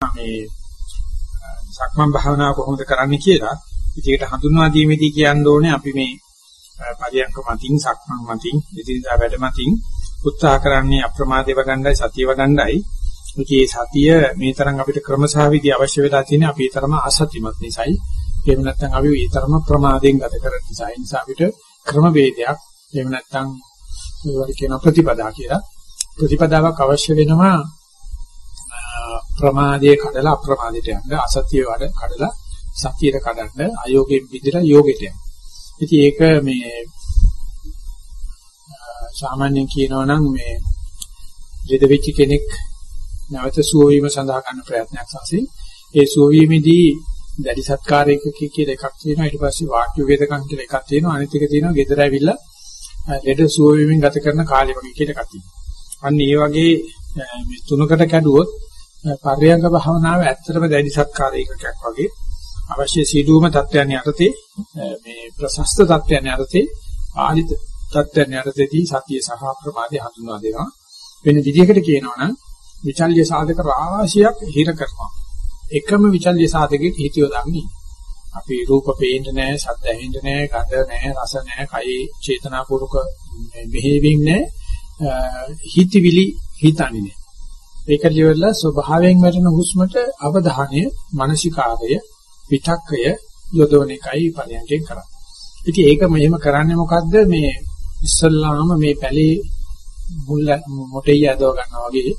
මේ සක්මන් භාවනාව කොහොමද කරන්නේ කියලා. ඉතින් හඳුන්වා දීමේදී කියන්න ඕනේ අපි මේ පරියන්ක මතින් සක්මන් මතින් ඉදිරියට වැඩ මතින් උත්සාහ කරන්නේ අප්‍රමාදේව ගන්නයි සතියව ගන්නයි. මේ සතිය මේ තරම් අපිට ක්‍රමසහවිදි අවශ්‍ය වෙලා තියෙන අපි තරම අසත්‍යමත් නිසායි. එහෙම නැත්නම් අපි මේ තරම ප්‍රමාදයෙන් ගත කරන නිසා. ඒ නිසා අපිට ක්‍රම වේදයක් එහෙම නැත්නම් ඒවට කියන ප්‍රතිපදා කියලා. ප්‍රතිපදාවක් අවශ්‍ය වෙනවා ප්‍රමාදයේ කඩලා අප්‍රමාදයට යන්න අසත්‍ය වඩ කඩලා සතියට කඩන්න අයෝගයෙන් පිටලා යෝගයට යන්න. ඉතින් ඒක මේ සාමාන්‍යයෙන් කියනවා නම් මේ ලෙඩ වෙච්ච කෙනෙක් නැවත සුව වීම සඳහා කරන ප්‍රයත්නයක් සාසි ඒ සුව වීමේදී දැඩි සත්කාරයක කියලා එකක් තියෙනවා ඊට පස්සේ වාක්‍ය වේදකම් කියලා එකක් තියෙනවා අනිත් එක තියෙනවා ගෙදර ඇවිල්ලා ලෙඩ සුව වීමෙන් ගත කරන කාලය වගේ කියලා එකක් තියෙනවා. අන්න ඒ වගේ මේ තුනකට කැඩුවොත් පර්යංග භාවනාව ඇත්තටම දැඩි සත්කාරයකක් වගේ. අවශ්‍ය සීඩුවම තත්ත්වයන් යටතේ මේ ප්‍රශස්ත තත්ත්වයන් යටතේ ආලිත තත්ත්වයන් යටතේදී සතිය සහ ප්‍රමාදය හඳුන්වා දෙනවා. වෙන විදිහකට කියනවා නම් විචල්්‍ය සාධක රාශියක් හිර කරනවා. එකම විචල්්‍ය සාධකෙක හිතියෝ දන්නේ අපි රූප පේන්නේ නැහැ ශබ්ද ඇහෙන්නේ නැහැ ගඳ නැහැ රස නැහැ කයි චේතනාපූර්වක මෙහෙවීම නැහැ. හිතවිලි හිතන්නේ නැහැ. ඒක liverලා ස්වභාවයෙන් වැටෙන හුස්මට අවධානය මානසිකාරය විතක්කය යොදවන එකයි පරියන්කෙන් කරන්නේ. ඉතින් ඒක මෙහෙම කරන්නේ මොකද්ද මේ ඉස්සල්ලාම මේ පැලේ මුල් මොටේ යදව ගන්නවා වගේ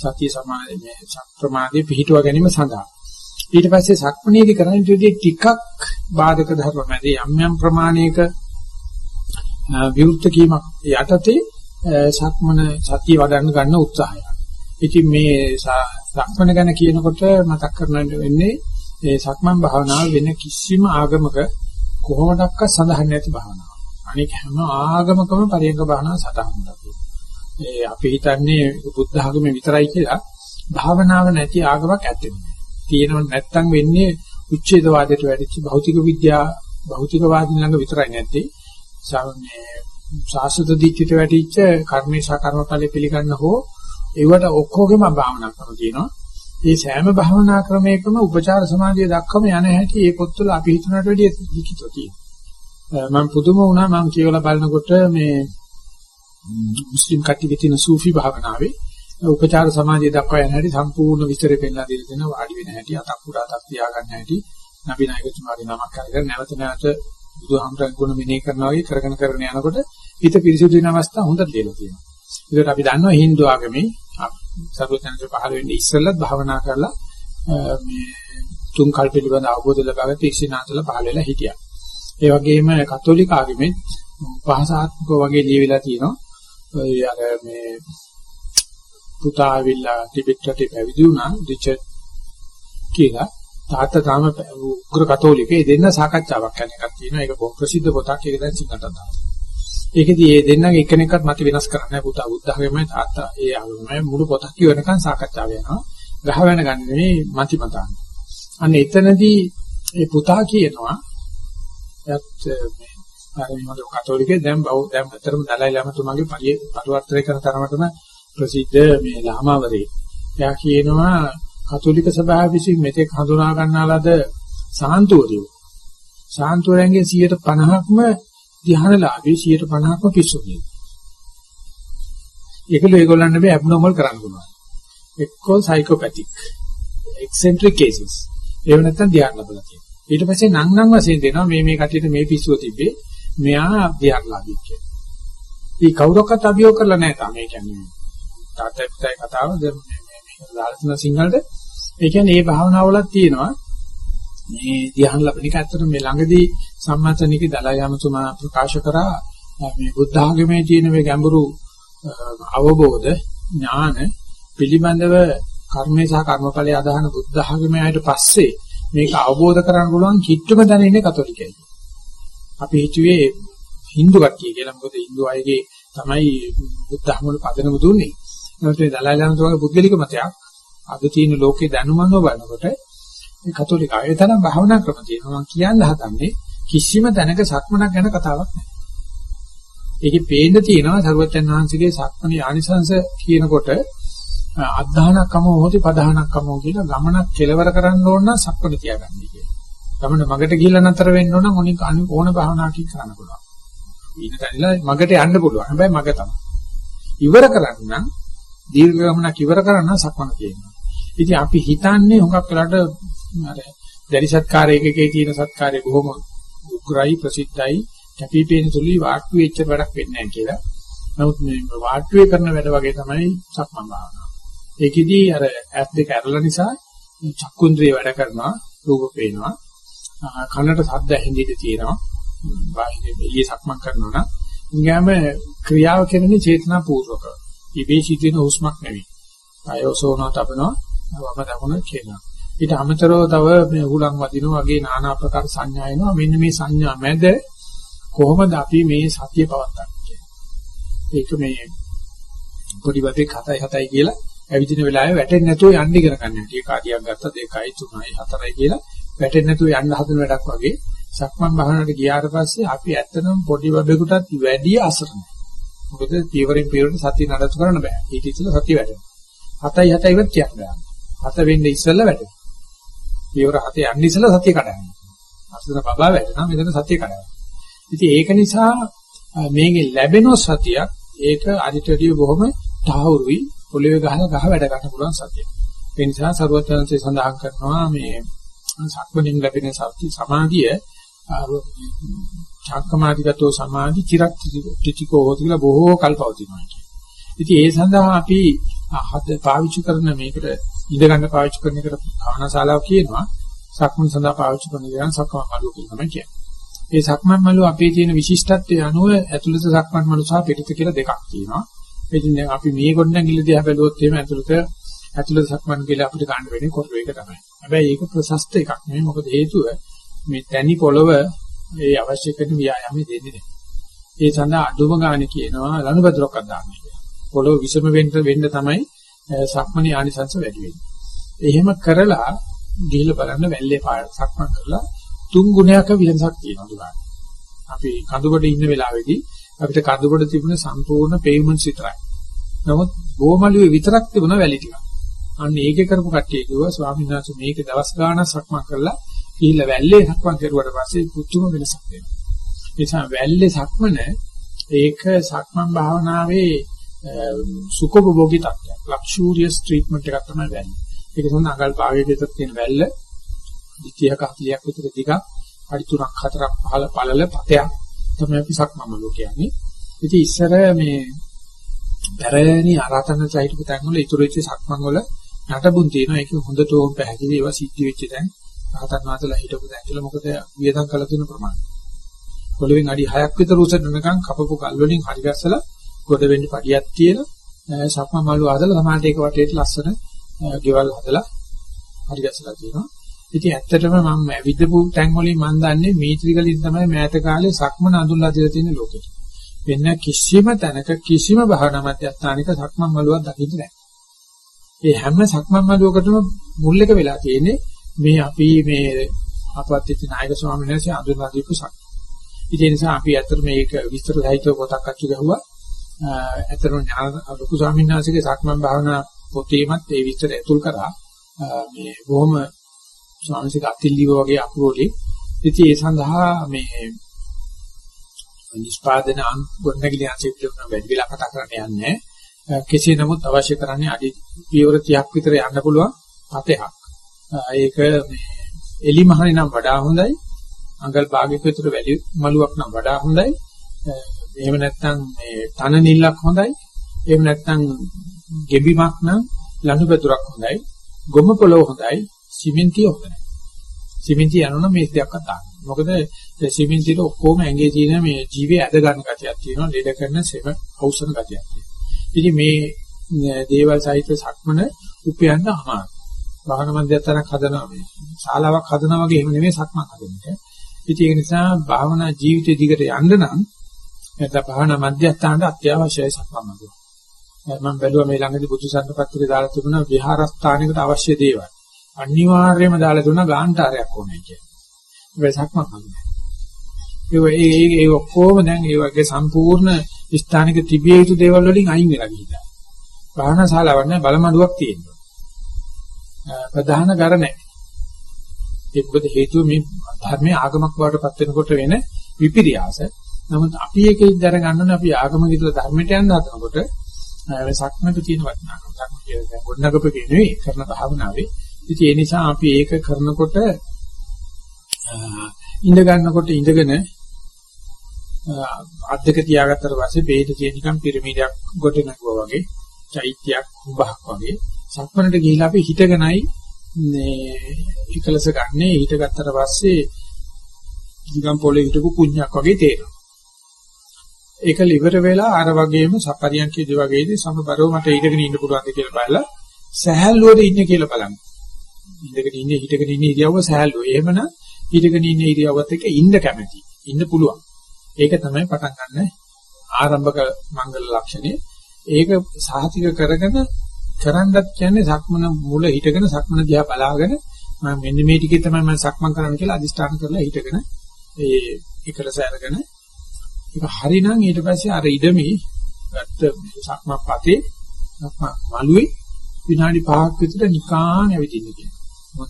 සතිය සමාධි මේ සක්‍රමාදී පිහිටුව ගැනීම සඳහා. ඊට පස්සේ සක්මණේදී කරන්නේ ඊටදී ටිකක් බාධක ධර්ම මැද යම් යම් ප්‍රමාණයක විරුද්ධ කීමක් යටතේ සක්මන සතිය වඩන්න ගන්න උත්සාහය. ඉතින් මේ සක්මන ගැන කියනකොට මතක් කරගන්න වෙන්නේ ඒ සක්මන් භාවනාව වෙන කිසිම ආගමක කොහොමඩක්ක සඳහන් නැති භාවනාවක්. අනික හැම ආගමකම පරියංග භාවනාව සඳහන් කරනවා. ඒ අපි හිතන්නේ බුද්ධ ආගමේ විතරයි කියලා භාවනාව නැති ආගමක් ඇත්තේ නෑ. තියෙනව නැත්තම් වෙන්නේ උච්ඡේදවාදයට වැඩිච්ච භෞතික විද්‍යාව භෞතිකවාදීන් ළඟ විතරයි නැත්තේ. මේ සාසත දිච්චිට වැඩිච්ච කර්මේශා කර්මඵල පිළිගන්න හෝ ඒවට ඔක්කොගෙම භාවනා කරලා තියෙනවා. මේ සෑම භාවනා ක්‍රමයකම උපචාර සමාධිය දක්වම යන හැටි ඒ පොත්වල අපි හිතනට වැඩිය ලිඛිතව තියෙනවා. මම පුදුම වුණා මම කියවලා බලනකොට මේ මුස්ලිම් කට්ටියගේ තියෙන සූෆි භාවනාවේ උපචාර සමාධිය දක්වා යන හැටි සම්පූර්ණ විස්තරය පෙන්නලා දීලා තියෙනවා වාඩි වෙන හැටි අතක් පුරා අතක් තියා ගන්න හැටි නබි නායකතුමාගේ නමක් කරගෙන නැවත නැවත බුදුහාමරන් ගුණ මෙනෙහි කරනවා වගේ කරගෙන කරගෙන යනකොට හිත පිරිසිදු වෙන අවස්ථා හොඳට දීලා තියෙනවා. ඒකට අපි දන්නවා Hindu ආගමේ සර්වඥාන්සේ පහළ වෙන්නේ ඉස්සෙල්ලත් භාවනා කරලා මේ තුන් කල් පිළිබඳ අවබෝධ ලබාගත්ත ඉස්සිනාතල පහළ වෙලා හිටියා. ඒ වගේම කතෝලික ආගමේ භාෂාත්මක වගේ ලියවිලා තියෙනවා. ඔය අර මේ පුතා ආවිල්ලා ටිබෙට්ට පැවිදි වුණා රිචඩ් කියලා තාත්තා තාම උග්‍ර කතෝලිකේ දෙන්න සාකච්ඡාවක් කරන එකක් තියෙනවා. ඒක බොහොම ප්‍රසිද්ධ පොතක්. ඒක දැන් සිංහලට දානවා. ඒකෙදි මේ දෙන්නගේ එක්කෙනෙක්වත් මත වෙනස් කරන්නේ පුතා බුද්ධ학මයි තාත්තා ඒ ආගමයි මුළු පොතක් කියවනකන් සාකච්ඡා වෙනවා. ගහ වෙන ගන්න නෙමෙයි මති මතාන. අන්න එතනදී ඒ පුතා කියනවා යත් මේ ආරම්භ කතෝලිකේ දැන් බෞද්ධ දැන් අතරම දලයි ලාමතුමාගේ පරිවර්තනය කරන තරමටම ප්‍රසිද්ධ මේ ලාමාවරේ. එයා කියනවා කතෝලික සභාව විසින් මෙතෙක් හඳුනා ගන්නාලද සාන්තුවරියෝ. සාන්තුවරයන්ගේ 50%ක්ම ධ්‍යානලාභී 150ක්ම පිස්සු කියනවා. ඒකල ඒගොල්ලන්ට බෑ ඇබ්නෝමල් කරන්න පුළුවන්. එක්කෝ සයිකෝපැතික් එක්සෙන්ට්‍රික් කේසස්. ඒව නැත්තම් ධ්‍යාන ලැබලා තියෙනවා. ඊට පස්සේ නම් නම් වශයෙන් දෙනවා මේ මේ කටියට මේ පිස්සුව තිබ්බේ මෙයා ධ්‍යානලාභී කියලා. ඊ කවුරක්වත් අභියෝග කරලා නැහැ තාම ඒ කියන්නේ. තාත්තයි කතාව දැන් මේ මේ දාර්ශන සිංහලද ඒ කියන්නේ මේ භාවනාවලක් තියෙනවා මේ ධ්‍යාන ලැබෙන එක ඇත්තට මේ ළඟදී සම්මතනික දලයි යමතුමා ප්‍රකාශ කරා මේ බුද්ධ ආගමේ තියෙන මේ ගැඹුරු අවබෝධ ඥාන පිළිබඳව කර්මය සහ කර්මඵලයේ අදහන බුද්ධ ආගමේ ආයත පස්සේ මේක අවබෝධ කරගන්න පුළුවන් කිට්ටුම දැනෙන්නේ කතෝලිකයන්. අපි හිතුවේ Hindu කට්ටිය කියලා මොකද Hindu අයගේ තමයි බුද්ධ ආගම වල පදනම දුන්නේ. ඒත් මේ දලයි යමතුමාගේ බුද්ධලික මතයක් අද තියෙන ලෝකේ දැනුමනෝ බලනකොට මේ කතෝලික අය තරම් භාවනා ක්‍රම තියෙනවා. මම කියන්න හදන්නේ කිසිම තැනක සක්මනක් ගැන කතාවක් නැහැ. ඒකේ පේන්න තියෙනවා සරුවචන් වහන්සේගේ සක්මණේ ආනිසංශ කියනකොට අද්ධානක්කම හොති පධානක්කම කියලා ගමනක් කෙලවර කරන්න ඕන නම් සක්වල තියාගන්නයි කියන්නේ. ගමන මගට ගිහිල්ලා නතර වෙන්න ඕන නම් ඕනික ඕන භාවනාවකින් කරන්න පුළුවන්. ඊට තනිලා මගට යන්න පුළුවන්. හැබැයි මග තමයි. ඉවර කරන්න නම් දීර්ඝ ගමනක් ඉවර කරන්න සක්වන කියනවා. ඉතින් අපි හිතන්නේ හුඟක් වෙලාට අර දැරි සත්කාරයකේ තියෙන සත්කාරය බොහොම උග්‍රයි ප්‍රසිද්ධයි. කැපිපේන සුළුයි වාට්ටු වෙච්ච වැඩක් වෙන්නේ නැහැ කියලා. නමුත් මේ වාට්ටුවේ කරන වැඩ වගේ තමයි සක්මන් භාවනාව. ඒකෙදි අර ඇස් දෙක ඇරලා නිසා චක්කුන්ද්‍රිය වැඩ කරනවා රූප පේනවා. කනට ශබ්ද ඇහෙන්න තියෙනවා. බාහිර එළිය සක්මන් කරනවා නම් ඊගාම ක්‍රියාව කෙරෙන්නේ චේතනාපූර්වක ඉබේ සිටින හුස්මක් නෙවෙයි. අයෝසෝනෝ තබනවා. වම දකුණ කියනවා ඊට අමතරව තව මේ උලන් වදිනවා වගේ নানা ආකාර සංඥා එනවා මෙන්න මේ සංඥා මැද කොහොමද අපි මේ සතිය පවත්න්නේ ඒක මේ පොඩි වදේ කතයි හතයි කියලා ඇවිදින වෙලාවේ වැටෙන්නේ නැතුව යන්න ඉගෙන ගන්න. ටික කාඩියක් ගත්තා 2යි 3යි 4යි කියලා වැටෙන්නේ නැතුව යන්න හදන වැඩක් වගේ සක්මන් භාවනාවට ගියාට පස්සේ අපි ඇත්තටම පොඩි බබෙකුටත් වැඩි අසරණයි. මොකද පියවරෙන් පියවරට සතිය නඩත්තු කරන්න බෑ. ඊට ඉස්සෙල්ලා සතිය වැටෙනවා. 7යි 7යිවත් කියන්න බෑ. 7 වෙන්නේ ඉස්සෙල්ලා වැටෙනවා. පියවර 7 යන්න ඉස්සෙල්ලා සතිය කඩනවා. අසුර බබා වැටෙනවා මෙතන සතිය කඩනවා. ඉතින් ඒක නිසා මේකෙන් ලැබෙන සතියක් ඒක අනිතටිය බොහොම තාවුරුයි පොළවේ ගහලා ගහ වැඩ ගන්න පුළුවන් සතිය. ඒ නිසා සරුවචනන්සේ සඳහන් කරනවා මේ සක්මණින් ලැබෙන සති සමාධිය චක්කමාදිගතෝ සමාධි චිරක් ත්‍රිතිකෝ හොති කියලා බොහෝ කල් පවතිනවා කියන්නේ. ඉතින් ඒ සඳහා අපි හද පාවිච්චි කරන මේකට ඉඳ ගන්න පාවිච්චි කරන එකට භාවනාශාලාව කියනවා. සක්මන් සඳහා පාවිච්චි කරන දේ සක්මන් මළුව කියලා තමයි කියන්නේ. ඒ සක්මන් මළුව අපේ තියෙන විශිෂ්ටත්වය අනුව ඇතුළත සක්මන් මළුව සහ පිටිත කියලා දෙකක් තියෙනවා. ඉතින් දැන් අපි මේ ගොඩනැගිල්ල දිහා බැලුවොත් එහෙම ඇතුළත ඇතුළත සක්මන් කියලා අපිට ගන්න වෙන්නේ කොරළ එක තමයි. හැබැයි ඒක ප්‍රශස්ත එකක් නෙමෙයි. මොකද හේතුව මේ තනි පොළව ඒ අවශ්‍ය කරන ව්‍යායාමය දෙන්නේ නැහැ. ඒ සඳහා අඩුම ගානේ කියනවා ලනුබද්‍රොක්ක් දාන්න කියලා. පොළව විසම වෙන්න වෙන්න තමයි සක්මණේ ආනිසංශ වැඩි වෙන්නේ. එහෙම කරලා ගිහිල්ලා බලන්න වැල්ලේ පාර සක්මන් කරලා තුන් ගුණයක විලසක් තියෙනවා දුරාට. අපි කඳුබඩ ඉන්න වෙලාවේදී අපිට කඳුබඩ තිබුණ සම්පූර්ණ පේමන්ට්ස් විතරයි. නමුත් බෝමළුවේ විතරක් තිබුණ වැලි ටික. අන්න ඒකේ කරපු කට්ටිය කිව්වා ස්වාමීන් වහන්සේ මේක දවස් ගාණක් සක්මන් කරලා ගිහිල්ලා වැල්ලේ සක්මන් කරුවාට පස්සේ පුදුම වෙනසක් වෙනවා. ඒ නිසා වැල්ලේ සක්මන ඒක සක්මන් භාවනාවේ Um, සුඛෝපභෝගී තත්ත්වයක්. ලක්ෂූරියස් ට්‍රීට්මන්ට් එකක් තමයි වැල්ල. ඒක තමයි අඟල් භාගයේ විතර තියෙන වැල්ල 30ක 40ක් විතර දිගක් අඩි 3ක් 4ක් පහළ පළල පතයක් තමයි අපි සක්මන්ලෝ කියන්නේ. ඉතින් ඉස්සර මේ පැරණි ආරතන සහිත තැන් වල ඉතුරු වෙච්ච සක්මන් වල නටබුන් තියෙනවා. ඒක හොඳටම පැහැදිලි ඒවා සිද්ධ වෙච්ච තැන්. රහතන් වහන්සේලා හිටපු තැන් වල මොකද වියදම් කළ තියෙන ප්‍රමාණය. පොළවෙන් අඩි 6ක් විතර උස නිකන් කපපු කල් වලින් හරි ගැස්සලා ගොඩ වෙන්න පඩියක් තියලා සක්මන් මළුව හදලා සමාජයට ඒක වටේට ලස්සන ගෙවල් හදලා හරි ගැස්සලා තියෙනවා. ඉතින් ඇත්තටම මම විදපු තැන් වලින් මම දන්නේ මීත්‍රිකලින් තමයි මෑත කාලේ සක්මන අඳුල්ලා දීලා තියෙන ලෝකෙට. වෙන කිසිම තැනක කිසිම භාවනා මධ්‍යස්ථානික සක්මන් මළුවක් දකින්න නැහැ. ඒ හැම සක්මන් මළුවකටම මුල් එක වෙලා තියෙන්නේ මේ අපි මේ අපවත්ති නායක ස්වාමීන් වහන්සේ අඳුරලා දීපු සක්. ඉතින් ඒ නිසා අපි ඇත්තට මේක විස්තර සහිතව පොතක් අච්චු ගහුවා. ඇත්තටම ඥාන ලොකු ස්වාමීන් වහන්සේගේ සක්මන් භාවනා පොතේමත් ඒ විස්තර ඇතුල් කරා මේ බොහොම ස්වාමීන්ගේ අතිල්ලිව වගේ අකුරෝලි. ඉතින් ඒ සඳහා මේ නිෂ්පාදන ගොඩනැගිලි අංශයට වැඩි වෙලා කතා කරන්න යන්නේ. කෙසේ නමුත් අවශ්‍ය කරන්නේ අඩි පියවර 30ක් විතර යන්න පුළුවන් පතයක්. ඒක මේ එලි මහණේ නම් වඩා හොඳයි. අඟල් භාගයක විතර වැඩි මලුවක් නම් වඩා හොඳයි. එහෙම නැත්නම් මේ තන නිල්ලක් හොඳයි. එහෙම නැත්නම් ගෙබිමක් නම් ලනු පෙතුරක් හොඳයි. ගොම පොළොව හොඳයි. සිමෙන්තිය හොඳ නැහැ. සිමෙන්තිය යනවනම් මේ දෙයක් අතාරින්න. මොකද සිමෙන්තියට ඔක්කොම ඇඟේ තියෙන මේ ජීවේ ඇද ගන්න ගතියක් තියෙනවා. ලෙඩ කරන සෙම ඖෂධ ගතියක් තියෙනවා. ඉතින් මේ දේවල් සහිත සක්මන උපයන්න අමාරුයි. භාවන මධ්‍යස්ථානක් හදනවා මේ ශාලාවක් හදනවා වගේ එහෙම නෙමෙයි සක්මන් හදන්නේ. ඉතින් ඒ නිසා භාවනා ජීවිතය දිගට යන්න නම් නැත්නම් භාවනා මධ්‍යස්ථානට අත්‍යවශ්‍යයි සක්මන් හදනවා. මම බැලුවා මේ ළඟදී බුදුසසුන පත්‍රයේ දාලා තිබුණා විහාරස්ථානයකට අවශ්‍ය දේවල්. අනිවාර්යයෙන්ම දාලා දුන්නා ගාන්ටාරයක් ඕනේ කියලා. වෙසක්ම හම්බුනේ. ඒ ඒ ඒ ඔක්කොම දැන් ඒ වගේ සම්පූර්ණ ස්ථානික තිබිය යුතු දේවල් වලින් අයින් වෙලා ගිහිල්ලා. භාවනා ශාලාවක් නැහැ බලමඩුවක් තියෙනවා. ප්‍රධාන ගර නැහැ. ඒක මොකද හේතුව මේ ධර්මයේ ආගමක් බවට පත් වෙනකොට වෙන විපිරියාස. නමුත් අපි ඒකෙන් දැනගන්න ඕනේ අපි ආගම විතර ධර්මයට යන්න හදනකොට සක්මත තියෙන වටිනාකම. සක්ම කියන්නේ ගොඩනගපේ නෙවෙයි කරන භාවනාවේ. ඉතින් ඒ නිසා අපි ඒක කරනකොට ඉඳ ගන්නකොට ඉඳගෙන අත් දෙක තියාගත්තට පස්සේ බේද තියෙන නිකන් පිරමීඩයක් ගොඩ නැගුවා වගේ චෛත්‍යයක් උඹහක් වගේ සක්මනට ගිහිලා අපි හිටගෙනයි මේ එකලස ගන්න හිටගත්තට පස්සේ නිකන් පොළේ හිටපු කුණ්‍යක් වගේ තේරෙනවා. ඒක liver වෙලා අර වගේම සපරියන්කේදී වගේදී සමබරව මට ඉඳගෙන ඉන්න පුළුවන්ද කියලා බලලා සහැල්ලුවද ඉන්නේ කියලා බලන්න. ඉඳගෙන ඉන්නේ හිටගෙන ඉන්නේ ඉරියව්ව සහැල්ලුව. එහෙමනම් හිටගෙන ඉන්නේ ඉරියව්වත් එක්ක ඉන්න කැමැති. ඉන්න පුළුවන්. ඒක තමයි පටන් ගන්න ආරම්භක මංගල ලක්ෂණේ. ඒක සාහිතික කරගෙන කරන්නත් කියන්නේ සක්මන මුල හිටගෙන සක්මන දිහා බලාගෙන මම මෙන්න මේ ටිකේ තමයි මම සක්මන් කරන්න කියලා අදිස්ථාන කරලා හිටගෙන ඒ එකලස අරගෙන ඒක හරිනම් ඊට පස්සේ අර ඉඩමි ගත්ත සක්මන් පතේ සක්මන් මළුවේ විනාඩි 5ක් විතර නිකාන් ඇවිදින්න කියනවා.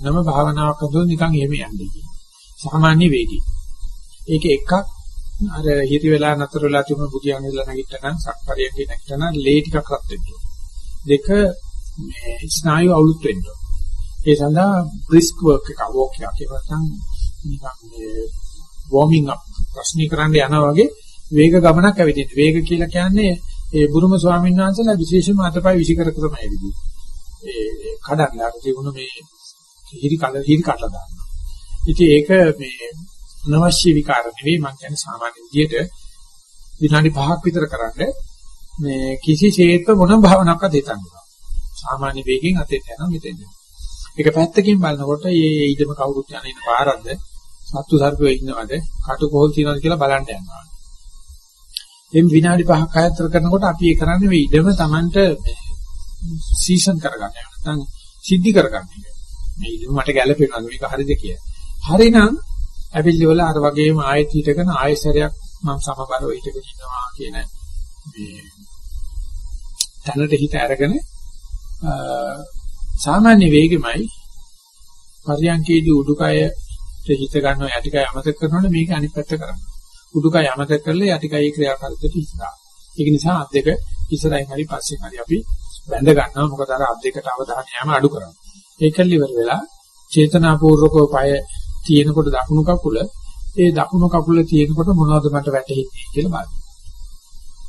මොනම භාවනාවක් කරද්දී නිකන් එහෙම යන්නේ කියනවා. සාමාන්‍ය වේගී. ඒක එකක් අර හිරි වෙලා නතර වෙලා තිබුණ බුදියන් ඉඳලා නැගිට්ටනම් සක්පරියන්ගේ නැගිට්ටනම් ලේ ටිකක් රත් වෙනවා. දෙක මේ ස්නායු අවුලුත් වෙනවා. ඒ සඳහා බ්‍රිස්ක් වර්ක් එක වෝක් එකක් ඒක නැත්නම් නිකන් මේ වෝමින් අප් ප්‍රශ්නී කරන්න යනවා වගේ වේග ගමනක් ඇවිදින්න. වේග කියලා කියන්නේ ඒ බුරුම ස්වාමීන් වහන්සේලා විශේෂම අතපය විසිකර කරම ඇවිදින්න. ඒ කඩන්න අර තිබුණ මේ හිරි කල හිරි කඩලා දානවා. ඉතින් ඒක මේ අනවශ්‍ය විකාර නෙවෙයි මම කියන්නේ සාමාන්‍ය විදියට විනාඩි 5ක් විතර කරන්න මේ කිසිසේත් මොන භාවනාවක්වත් හිතන්නේ සාමාන්‍ය වේගෙන් අතෙන් යනවා මෙතෙන් ඒක පැත්තකින් බලනකොට මේ ඊදම කවුරුත් යන ඉන්න පාරක්ද සත්තු සර්පයෝ ඉන්නවද කටුකොහල් තියනවද කියලා බලන්න යනවා එම් විනාඩි 5ක් ආයතර කරනකොට අපි ඒ කරන්නේ මේ ඉදම Tamanට සීසන් කරගන්න නැත්නම් සිද්ධි කරගන්න මේ ඉදම මට ගැළපෙනවා. මේක හරිද කියලා. හරිනම් ඇවිල්ලි වල අර වගේම ආයෙත් හිටගෙන ආයෙසරයක් මම සමබරව හිටගෙන ඉන්නවා කියන මේ තැනට හිත අරගෙන සාමාන්‍ය වේගෙමයි පරියන්කේදී උඩුකය හිත ගන්නවා යටිකය අමතක කරනකොට මේක අනිත් පැත්ත කරනවා. උඩුකය අමතක කරලා යටිකයේ ක්‍රියාකාරීත්වයට හිතනවා ඒක නිසා අත් දෙක ඉස්සරහින් හරි පස්සෙන් හරි අපි බැඳ ගන්නවා මොකද අර අත් දෙකට අවධානය යෑම අඩු කරනවා ඒකල් ඉවර වෙලා චේතනාපූර්වකව පය තියෙනකොට දකුණු කකුල ඒ දකුණු කකුල තියෙනකොට මොනවද මට වැටෙන්නේ කියලා බලන්න.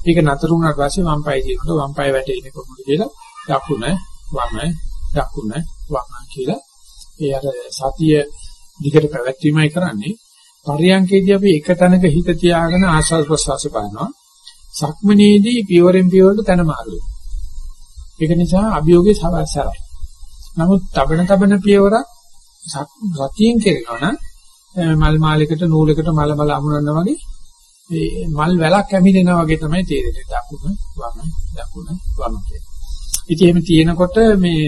ඒක නතර වුණාට පස්සේ වම් පාය තියෙනකොට වම් පාය වැටෙන්නේ කොහොමද කියලා දකුණ වම දකුණ වම කියලා ඒ අර සතිය දිගට පැවැත්වීමයි කරන්නේ. පරියංකේදී අපි එක තැනක හිත තියාගෙන ආස්වාද ප්‍රසවාස බලනවා. සක්මනේදී පියවරෙන් පියවරට තන මාරු ඒක නිසා අභියෝගේ සවස්සරයි. නමුත් තබන තබන පියවරක් සතියෙන් කරනවා නම් මල් මාලයකට නූලකට මල මල අමුණනවා වගේ ඒ මල් වැලක් ඇමිනෙනා වගේ තමයි තේරෙන්නේ දකුණ වම දකුණ වම කියලා. ඉතින් එහෙම තියෙනකොට මේ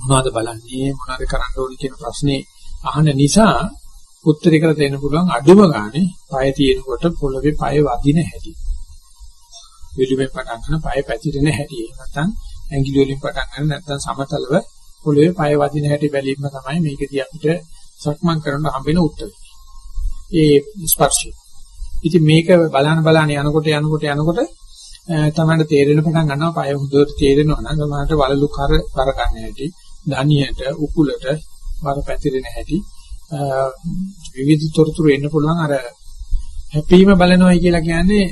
මොනවද බලන්නේ මොනවද කරන්න ඕනේ කියන ප්‍රශ්නේ අහන නිසා උත්තරේ කරලා දෙන්න පුළුවන් අඩුම ගානේ පය තියෙනකොට පොළවේ පය වදින හැටි. විදුමේ පටන් ගන්න පය පැතිරෙන හැටි. නැත්නම් ඇඟිලි වලින් පටන් ගන්න නැත්නම් සමතලව පොළවේ පය වදින හැටි බැලීම තමයි මේකදී අපිට සක්මන් කරන්න හම්බෙන උත්තරය. ඒ ස්පර්ශය. ඉතින් මේක බලන බලන යනකොට යනකොට යනකොට තමයි තේරෙන පටන් ගන්නවා පය හොඳට තේරෙනවා නම් සමහරට වලලු කර කර ගන්න හැටි, ධනියට, උකුලට බර පැතිරෙන හැටි විවිධ තොරතුරු එන්න පුළුවන් අර හැපීම බලනවායි කියලා කියන්නේ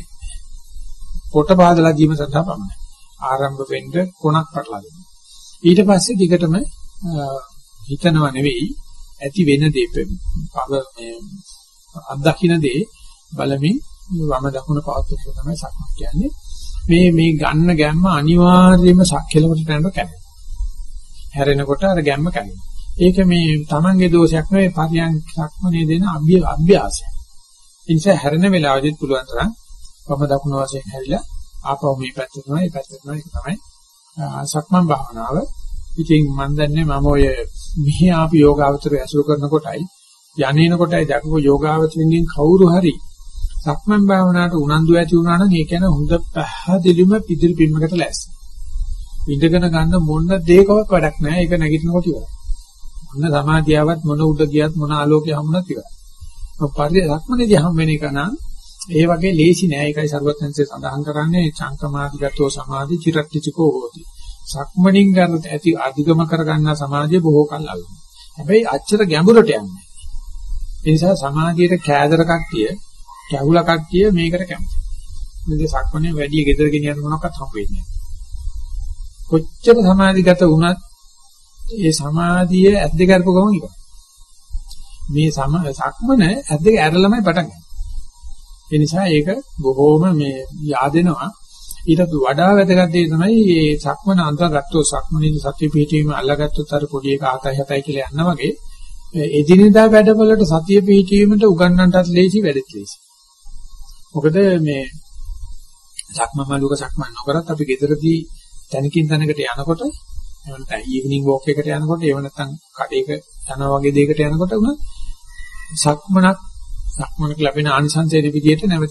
කොට බාදලා දීම සඳහා පමණයි. ආරම්භ වෙන්න කොනක් පටලවා දෙනවා. ඊට පස්සේ දිගටම හිතනව නෙවෙයි ඇති වෙන දේ පව මේ අත්දකින්න දේ බලමින් වම දකුණ පවත්වන්න තමයි සක්මන් කියන්නේ මේ මේ ගන්න ගැම්ම අනිවාර්යයෙන්ම සක්කලකට යනකොට කැඩෙනවා හැරෙනකොට අර ගැම්ම කැඩෙනවා ඒක මේ Tamange දෝෂයක් නෙවෙයි පරියන් සක්මනේ දෙන අභ්‍යාසයක් ඒ නිසා හැරෙන වෙලාවෙදිත් පුළුවන් තරම් වම දකුණ වශයෙන් හැරිලා ආපහු මේ පැත්තට යනවා මේ පැත්තට යනවා ඒක තමයි සක්මන් භාවනාව. ඉතින් මම දන්නේ මම ඔය මෙහි ආපු යෝගාවචරය ඇසුරු කරනකොටයි යන්නේන කොටයි දැකපු යෝගාවචරින්ගෙන් කවුරු හරි සක්මන් භාවනාවට උනන්දු ඇති වුණා නම් ඒ කියන්නේ හොඳ පැහැදිලිම පිදිරි පිම්මකට ලෑස්ති. ඉඳගෙන ගන්න මොන දෙයකවත් වැඩක් නැහැ. ඒක නැගිටිනකොට ඉවරයි. මොන සමාධියවත් මොන උඩ ගියත් මොන ආලෝකය හමුනත් ඉවරයි. පරිදි ලක්මනේදී හම් වෙන එක නම් ඒ වගේ ලේසි නෑ. ඒකයි සරුවත්ංශය සඳහන් කරන්නේ චංකමාදිගතෝ සමාධි චිරට්ටිචකෝ හෝති. සක්මණින් ගන්න ඇති අධිගම කරගන්නා සමාධිය බොහෝ කල් අල්ලනවා. හැබැයි අච්චර ගැඹුරට යන්නේ. ඒ නිසා සමාධියට කෑදර කට්ටිය, කැහුල කට්ටිය මේකට කැමතියි. මේක සක්මණේ වැඩි ගෙදර ගෙනියන්න මොනවක්වත් හම්බ වෙන්නේ නෑ. කොච්චර සමාධිගත වුණත් ඒ සමාධිය ඇද්ද කරපු ගමන් ඉවරයි. මේ සම සක්මන ඇද්ද ඇරලමයි පටන් ගන්නේ. ඒ නිසා ඒක බොහොම මේ yaadෙනවා. ඊට වඩා වැදගත් දේ තමයි මේ සක්මන අඳගත්තෝ සක්මනේදී සත්‍ය පිහිටීම අල්ලගත්තොත් අර පොඩි එක 7යි 7යි කියලා යනවා වගේ එදිනෙදා වැඩවලට සතිය පිහිටීමට උගන්වන්නටත් ලේසි වැඩෙත් ලේසි. මොකද මේ සක්මමලුක සක්මන් නොකරත් අපි ගෙදරදී තැනකින් තැනකට යනකොට එහෙම නැත්නම් ඊවිනිං වෝක් එකට යනකොට එහෙම නැත්නම් කඩේක යනවා වගේ දෙයකට යනකොට උන සක්මනක් සක්මනක ලැබෙන ආනිසංසයේ විදිහට නැවත